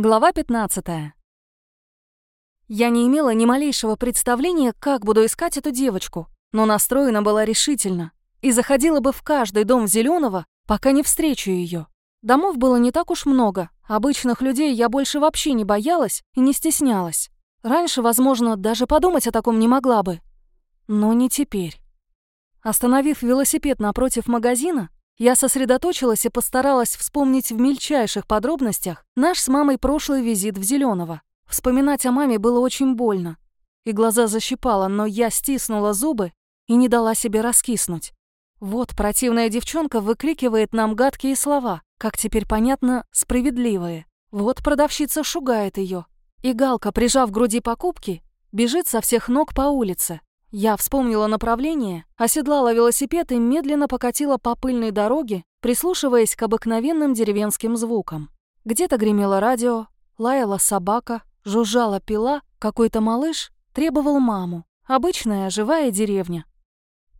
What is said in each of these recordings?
Глава 15. Я не имела ни малейшего представления, как буду искать эту девочку, но настроена была решительно и заходила бы в каждый дом Зеленого, пока не встречу ее. Домов было не так уж много, обычных людей я больше вообще не боялась и не стеснялась. Раньше, возможно, даже подумать о таком не могла бы. Но не теперь. Остановив велосипед напротив магазина, я сосредоточилась и постаралась вспомнить в мельчайших подробностях наш с мамой прошлый визит в Зеленого. Вспоминать о маме было очень больно. И глаза защипало, но я стиснула зубы и не дала себе раскиснуть. Вот противная девчонка выкрикивает нам гадкие слова, как теперь понятно, справедливые. Вот продавщица шугает ее. И Галка, прижав к груди покупки, бежит со всех ног по улице. Я вспомнила направление, оседлала велосипед и медленно покатила по пыльной дороге, прислушиваясь к обыкновенным деревенским звукам. Где-то гремело радио, лаяла собака, жужжала пила, какой-то малыш требовал маму. Обычная живая деревня.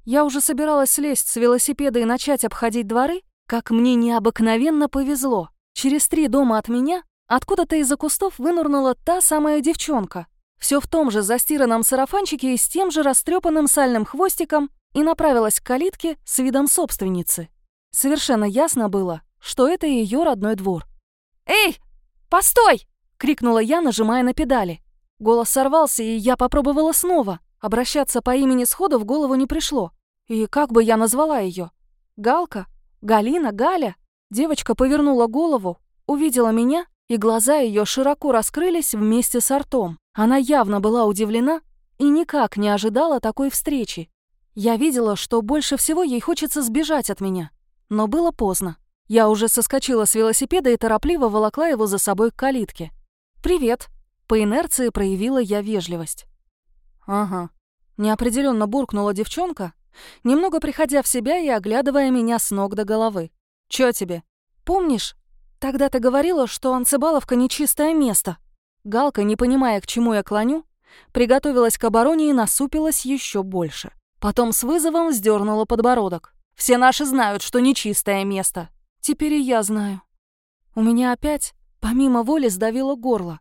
Я уже собиралась слезть с велосипеда и начать обходить дворы, как мне необыкновенно повезло. Через три дома от меня откуда-то из-за кустов вынурнула та самая девчонка, все в том же застиранном сарафанчике и с тем же растрепанным сальным хвостиком и направилась к калитке с видом собственницы. Совершенно ясно было, что это ее родной двор. «Эй, постой!» — крикнула я, нажимая на педали. Голос сорвался, и я попробовала снова. Обращаться по имени сходу в голову не пришло. И как бы я назвала ее? Галка? Галина? Галя? Девочка повернула голову, увидела меня, и глаза ее широко раскрылись вместе с ртом. Она явно была удивлена и никак не ожидала такой встречи. Я видела, что больше всего ей хочется сбежать от меня. Но было поздно. Я уже соскочила с велосипеда и торопливо волокла его за собой к калитке. «Привет!» По инерции проявила я вежливость. «Ага». Неопределенно буркнула девчонка, немного приходя в себя и оглядывая меня с ног до головы. «Чё тебе?» «Помнишь, тогда ты говорила, что Анцебаловка — нечистое место?» Галка, не понимая, к чему я клоню, приготовилась к обороне и насупилась еще больше. Потом с вызовом вздернула подбородок. «Все наши знают, что нечистое место. Теперь и я знаю». У меня опять, помимо воли, сдавило горло.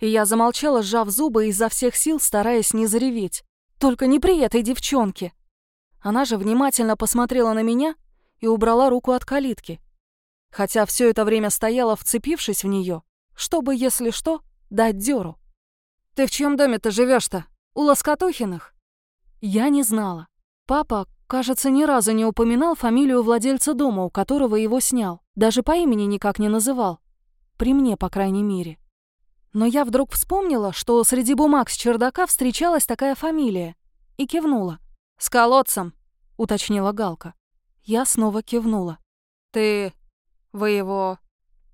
И я замолчала, сжав зубы изо всех сил, стараясь не зареветь. «Только не при этой девчонке!» Она же внимательно посмотрела на меня и убрала руку от калитки. Хотя все это время стояла, вцепившись в нее, чтобы, если что, дать дёру. «Ты в чьем доме-то живешь-то? У Лоскотухиных?» Я не знала. Папа, кажется, ни разу не упоминал фамилию владельца дома, у которого его снял. Даже по имени никак не называл. При мне, по крайней мере. Но я вдруг вспомнила, что среди бумаг с чердака встречалась такая фамилия. И кивнула. «С колодцем», — уточнила Галка. Я снова кивнула. «Ты... вы его...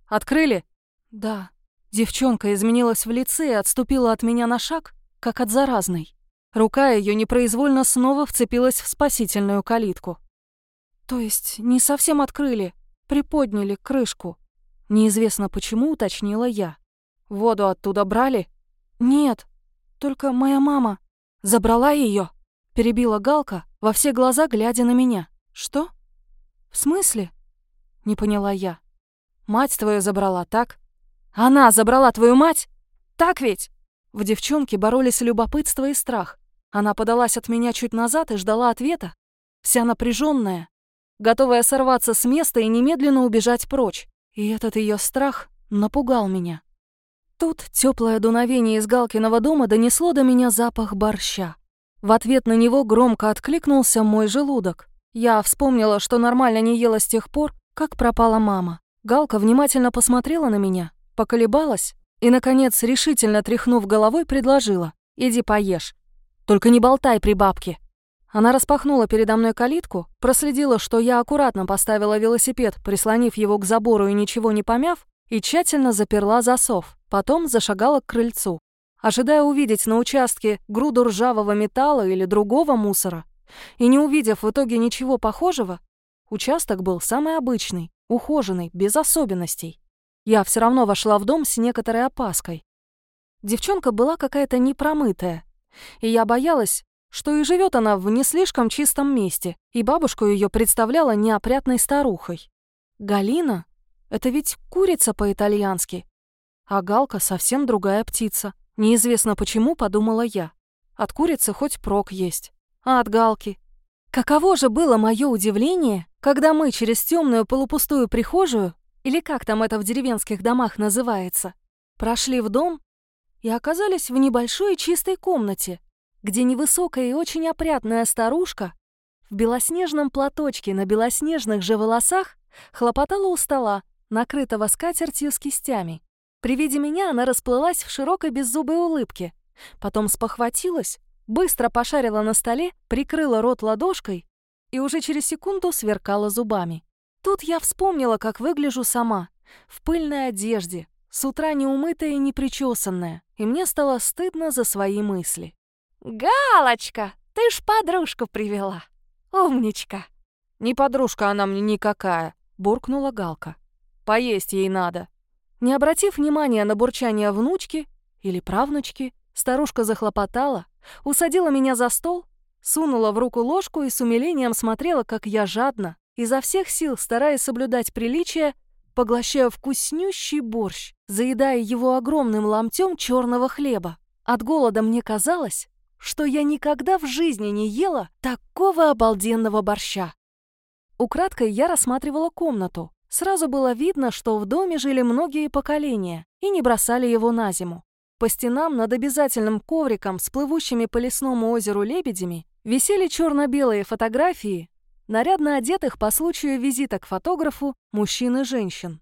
открыли?» «Да», Девчонка изменилась в лице и отступила от меня на шаг, как от заразной. Рука ее непроизвольно снова вцепилась в спасительную калитку. То есть не совсем открыли, приподняли крышку. Неизвестно почему, уточнила я. Воду оттуда брали? Нет, только моя мама забрала ее. Перебила Галка, во все глаза глядя на меня. Что? В смысле? Не поняла я. Мать твою забрала, так? Она забрала твою мать? Так ведь?» В девчонке боролись любопытство и страх. Она подалась от меня чуть назад и ждала ответа, вся напряженная, готовая сорваться с места и немедленно убежать прочь. И этот ее страх напугал меня. Тут теплое дуновение из Галкиного дома донесло до меня запах борща. В ответ на него громко откликнулся мой желудок. Я вспомнила, что нормально не ела с тех пор, как пропала мама. Галка внимательно посмотрела на меня, поколебалась и, наконец, решительно тряхнув головой, предложила «Иди поешь. Только не болтай при бабке». Она распахнула передо мной калитку, проследила, что я аккуратно поставила велосипед, прислонив его к забору и ничего не помяв, и тщательно заперла засов. Потом зашагала к крыльцу. Ожидая увидеть на участке груду ржавого металла или другого мусора, и не увидев в итоге ничего похожего, участок был самый обычный, ухоженный, без особенностей. Я все равно вошла в дом с некоторой опаской. Девчонка была какая-то непромытая, и я боялась, что и живет она в не слишком чистом месте, и бабушку ее представляла неопрятной старухой. Галина? Это ведь курица по-итальянски. А Галка совсем другая птица. Неизвестно почему, подумала я. От курицы хоть прок есть. А от Галки? Каково же было мое удивление, когда мы через темную полупустую прихожую, или как там это в деревенских домах называется, прошли в дом и оказались в небольшой чистой комнате, где невысокая и очень опрятная старушка в белоснежном платочке на белоснежных же волосах хлопотала у стола, накрытого скатертью с кистями. При виде меня она расплылась в широкой беззубой улыбке, потом спохватилась, быстро пошарила на столе, прикрыла рот ладошкой и уже через секунду сверкала зубами. Тут я вспомнила, как выгляжу сама, в пыльной одежде, с утра неумытая и непричесанная, и мне стало стыдно за свои мысли. «Галочка, ты ж подружку привела!» «Умничка!» «Не подружка она мне никакая», — буркнула Галка. «Поесть ей надо». Не обратив внимания на бурчание внучки или правнучки, старушка захлопотала, усадила меня за стол, сунула в руку ложку и с умилением смотрела, как я жадно, изо всех сил стараясь соблюдать приличие, поглощая вкуснющий борщ, заедая его огромным ломтем черного хлеба. От голода мне казалось, что я никогда в жизни не ела такого обалденного борща. Украдкой я рассматривала комнату. Сразу было видно, что в доме жили многие поколения и не бросали его на зиму. По стенам над обязательным ковриком с плывущими по лесному озеру лебедями висели черно-белые фотографии нарядно одетых по случаю визита к фотографу мужчин и женщин.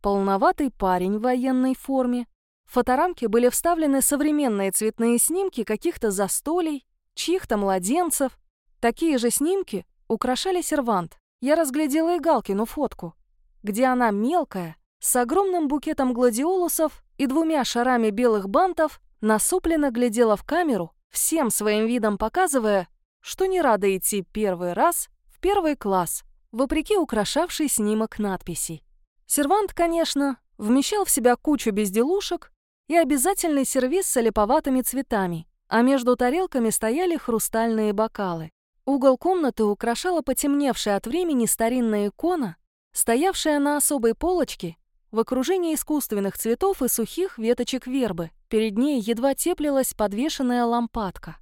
Полноватый парень в военной форме, в фоторамке были вставлены современные цветные снимки каких-то застолий, чьих-то младенцев. Такие же снимки украшали сервант. Я разглядела и Галкину фотку, где она мелкая, с огромным букетом гладиолусов и двумя шарами белых бантов, насупленно глядела в камеру, всем своим видом показывая, что не рада идти первый раз первый класс, вопреки украшавшей снимок надписи. Сервант, конечно, вмещал в себя кучу безделушек, и обязательный сервиз с олиповатыми цветами, а между тарелками стояли хрустальные бокалы. Угол комнаты украшала потемневшая от времени старинная икона, стоявшая на особой полочке в окружении искусственных цветов и сухих веточек вербы. Перед ней едва теплилась подвешенная лампадка.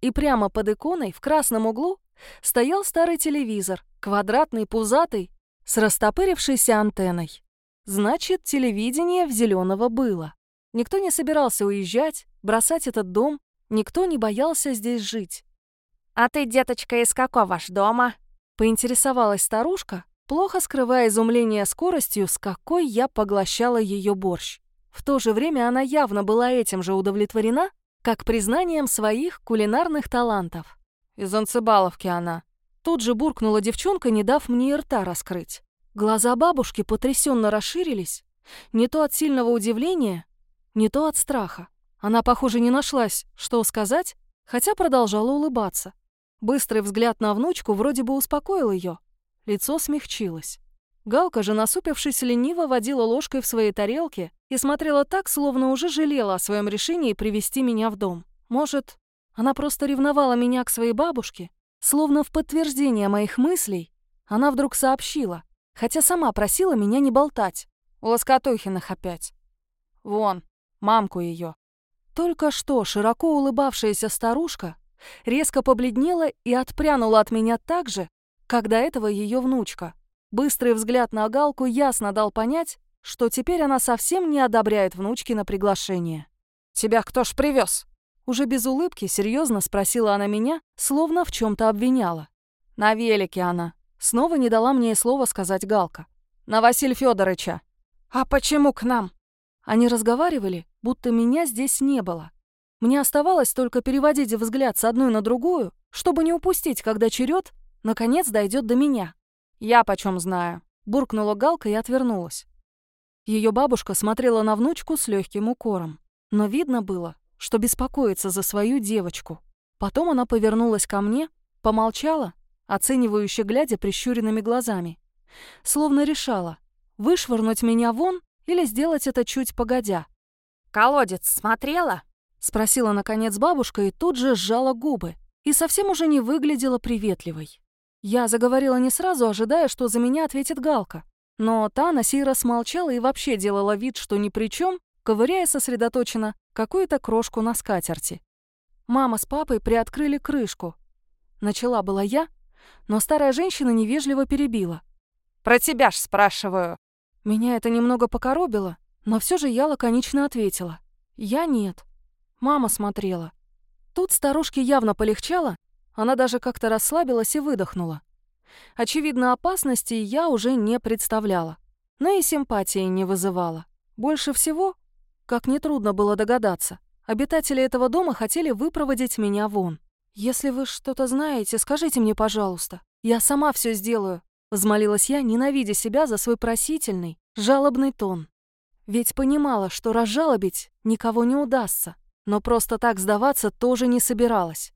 И прямо под иконой, в красном углу, стоял старый телевизор, квадратный, пузатый, с растопырившейся антенной. Значит, телевидение в зеленого было. Никто не собирался уезжать, бросать этот дом, никто не боялся здесь жить. «А ты, деточка, из какого ж дома?» — поинтересовалась старушка, плохо скрывая изумление скоростью, с какой я поглощала ее борщ. В то же время она явно была этим же удовлетворена, как признанием своих кулинарных талантов. Из Анцебаловки она. Тут же буркнула девчонка, не дав мне и рта раскрыть. Глаза бабушки потрясенно расширились, не то от сильного удивления, не то от страха. Она, похоже, не нашлась, что сказать, хотя продолжала улыбаться. Быстрый взгляд на внучку вроде бы успокоил ее. Лицо смягчилось. Галка же, насупившись лениво, водила ложкой в своей тарелке и смотрела так, словно уже жалела о своем решении привести меня в дом. Может, она просто ревновала меня к своей бабушке? Словно в подтверждение моих мыслей, она вдруг сообщила, хотя сама просила меня не болтать. У Лоскотухиных опять. Вон, мамку ее. Только что широко улыбавшаяся старушка резко побледнела и отпрянула от меня так же, как до этого ее внучка. Быстрый взгляд на Галку ясно дал понять, что теперь она совсем не одобряет внучки на приглашение. «Тебя кто ж привез? Уже без улыбки серьезно спросила она меня, словно в чем то обвиняла. «На велике она». Снова не дала мне и слова сказать Галка. «На Василия Федоровича. «А почему к нам?» Они разговаривали, будто меня здесь не было. Мне оставалось только переводить взгляд с одной на другую, чтобы не упустить, когда черед наконец дойдет до меня. «Я почем знаю», — буркнула Галка и отвернулась. Ее бабушка смотрела на внучку с легким укором, но видно было, что беспокоится за свою девочку. Потом она повернулась ко мне, помолчала, оценивающе глядя прищуренными глазами, словно решала, вышвырнуть меня вон или сделать это чуть погодя. «Колодец смотрела?» — спросила, наконец, бабушка и тут же сжала губы и совсем уже не выглядела приветливой. Я заговорила не сразу, ожидая, что за меня ответит Галка. Но та на сей раз молчала и вообще делала вид, что ни при чем, ковыряя сосредоточенно какую-то крошку на скатерти. Мама с папой приоткрыли крышку. Начала была я, но старая женщина невежливо перебила. «Про тебя ж спрашиваю». Меня это немного покоробило, но все же я лаконично ответила. «Я нет. Мама смотрела». Тут старушке явно полегчало, она даже как-то расслабилась и выдохнула. Очевидно, опасности я уже не представляла, но и симпатии не вызывала. Больше всего, как нетрудно было догадаться, обитатели этого дома хотели выпроводить меня вон. «Если вы что-то знаете, скажите мне, пожалуйста. Я сама все сделаю», — взмолилась я, ненавидя себя за свой просительный, жалобный тон. Ведь понимала, что разжалобить никого не удастся, но просто так сдаваться тоже не собиралась.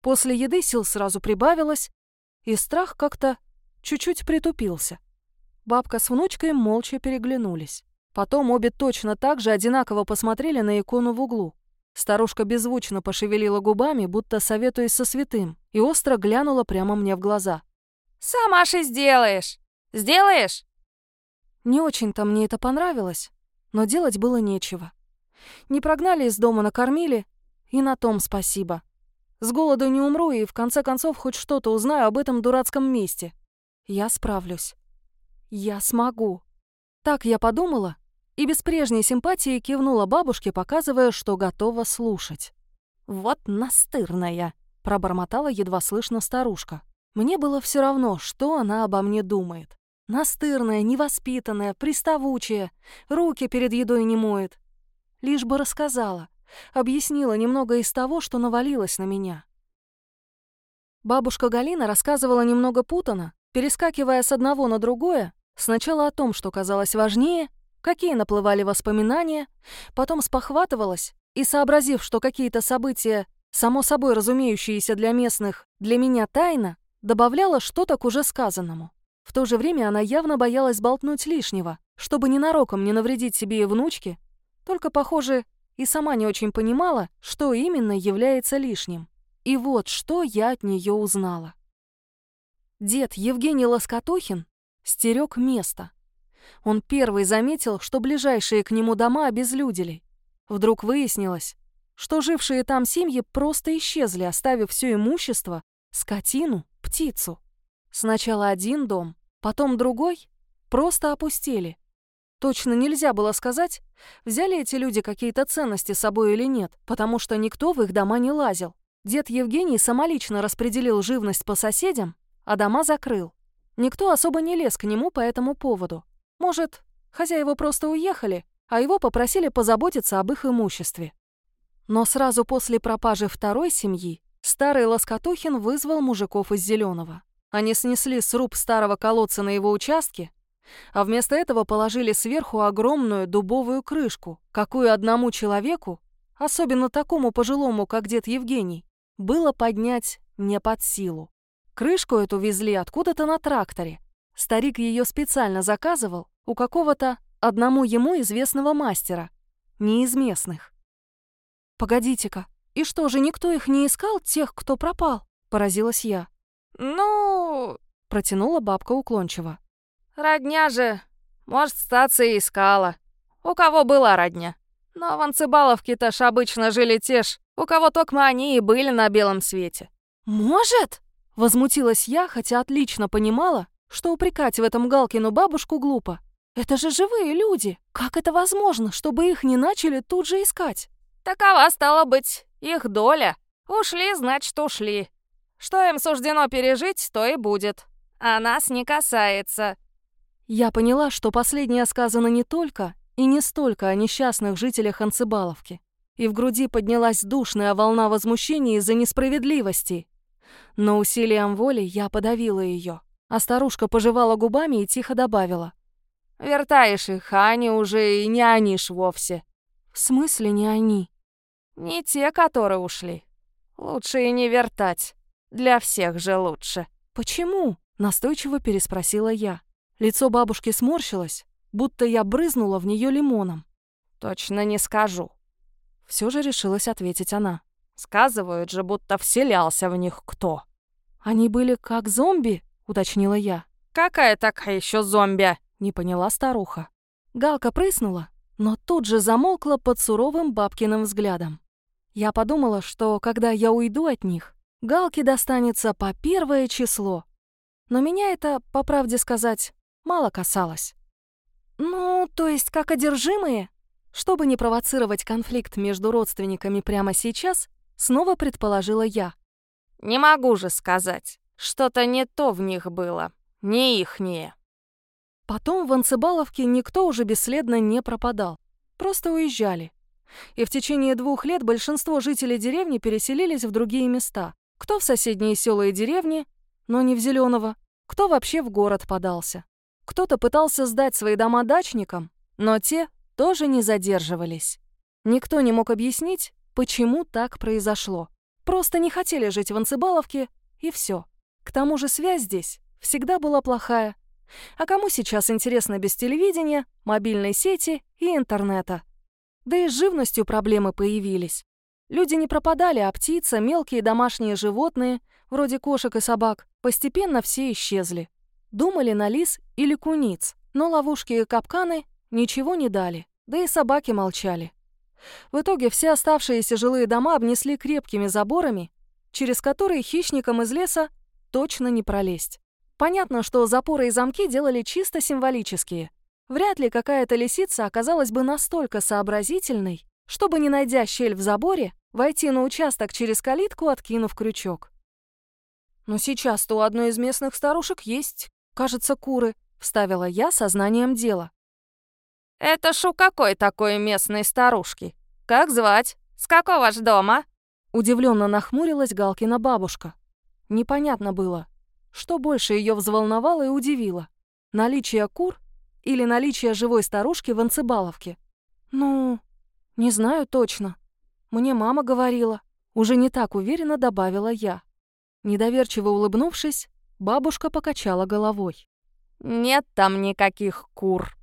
После еды сил сразу прибавилось, и страх как-то чуть-чуть притупился. Бабка с внучкой молча переглянулись. Потом обе точно так же одинаково посмотрели на икону в углу. Старушка беззвучно пошевелила губами, будто советуясь со святым, и остро глянула прямо мне в глаза. «Сама же сделаешь! Сделаешь?» Не очень-то мне это понравилось, но делать было нечего. Не прогнали из дома, накормили, и на том спасибо. С голоду не умру и в конце концов хоть что-то узнаю об этом дурацком месте. Я справлюсь. Я смогу. Так я подумала и без прежней симпатии кивнула бабушке, показывая, что готова слушать. «Вот настырная!» — пробормотала едва слышно старушка. Мне было все равно, что она обо мне думает. Настырная, невоспитанная, приставучая, руки перед едой не моет. Лишь бы рассказала, объяснила немного из того, что навалилось на меня. Бабушка Галина рассказывала немного путано, перескакивая с одного на другое, сначала о том, что казалось важнее, какие наплывали воспоминания, потом спохватывалась и, сообразив, что какие-то события, само собой разумеющиеся для местных, для меня тайна, добавляла что-то к уже сказанному. В то же время она явно боялась болтнуть лишнего, чтобы ненароком не навредить себе и внучке, только, похоже, и сама не очень понимала, что именно является лишним. И вот что я от нее узнала. Дед Евгений Лоскотохин стерег место. Он первый заметил, что ближайшие к нему дома обезлюдили. Вдруг выяснилось, что жившие там семьи просто исчезли, оставив все имущество, скотину, птицу. Сначала один дом, потом другой просто опустели. Точно нельзя было сказать, взяли эти люди какие-то ценности с собой или нет, потому что никто в их дома не лазил. Дед Евгений самолично распределил живность по соседям, а дома закрыл. Никто особо не лез к нему по этому поводу. Может, хозяева просто уехали, а его попросили позаботиться об их имуществе. Но сразу после пропажи второй семьи старый Лоскотухин вызвал мужиков из Зеленого. Они снесли сруб старого колодца на его участке, а вместо этого положили сверху огромную дубовую крышку, какую одному человеку, особенно такому пожилому, как дед Евгений, было поднять не под силу. Крышку эту везли откуда-то на тракторе. Старик ее специально заказывал у какого-то одному ему известного мастера, не из местных. «Погодите-ка, и что же, никто их не искал, тех, кто пропал?» — поразилась я. «Ну...» — протянула бабка уклончиво. Родня же, может, статься и искала. У кого была родня? Но в Анцебаловке-то ж обычно жили те ж, у кого только они и были на белом свете. «Может?» — возмутилась я, хотя отлично понимала, что упрекать в этом Галкину бабушку глупо. «Это же живые люди! Как это возможно, чтобы их не начали тут же искать?» «Такова стала быть их доля. Ушли, значит, ушли. Что им суждено пережить, то и будет. А нас не касается. Я поняла, что последнее сказано не только и не столько о несчастных жителях Анцебаловки. И в груди поднялась душная волна возмущения из-за несправедливости. Но усилием воли я подавила ее, а старушка пожевала губами и тихо добавила. «Вертаешь их, а они уже и не они ж вовсе». «В смысле не они?» «Не те, которые ушли. Лучше и не вертать. Для всех же лучше». «Почему?» — настойчиво переспросила я. Лицо бабушки сморщилось, будто я брызнула в нее лимоном. «Точно не скажу». Все же решилась ответить она. «Сказывают же, будто вселялся в них кто». «Они были как зомби?» — уточнила я. «Какая такая еще зомби?» — не поняла старуха. Галка прыснула, но тут же замолкла под суровым бабкиным взглядом. Я подумала, что когда я уйду от них, Галке достанется по первое число. Но меня это, по правде сказать, мало касалось. Ну, то есть как одержимые? Чтобы не провоцировать конфликт между родственниками прямо сейчас, снова предположила я. Не могу же сказать. Что-то не то в них было, не ихнее. Потом в Анцебаловке никто уже бесследно не пропадал. Просто уезжали. И в течение двух лет большинство жителей деревни переселились в другие места. Кто в соседние села и деревни, но не в Зеленого, кто вообще в город подался. Кто-то пытался сдать свои дома дачникам, но те тоже не задерживались. Никто не мог объяснить, почему так произошло. Просто не хотели жить в Анцебаловке, и все. К тому же связь здесь всегда была плохая. А кому сейчас интересно без телевидения, мобильной сети и интернета? Да и с живностью проблемы появились. Люди не пропадали, а птица, мелкие домашние животные, вроде кошек и собак, постепенно все исчезли. Думали на лис или куниц, но ловушки и капканы ничего не дали, да и собаки молчали. В итоге все оставшиеся жилые дома обнесли крепкими заборами, через которые хищникам из леса точно не пролезть. Понятно, что запоры и замки делали чисто символические. Вряд ли какая-то лисица оказалась бы настолько сообразительной, чтобы, не найдя щель в заборе, войти на участок через калитку, откинув крючок. «Но сейчас-то у одной из местных старушек есть, кажется, куры», — вставила я сознанием дела. «Это шу какой такой местной старушки? Как звать? С какого ж дома?» Удивленно нахмурилась Галкина бабушка. Непонятно было, что больше ее взволновало и удивило. Наличие кур или наличие живой старушки в Анцебаловке? Ну, не знаю точно. Мне мама говорила. Уже не так уверенно добавила я. Недоверчиво улыбнувшись, бабушка покачала головой. «Нет там никаких кур»,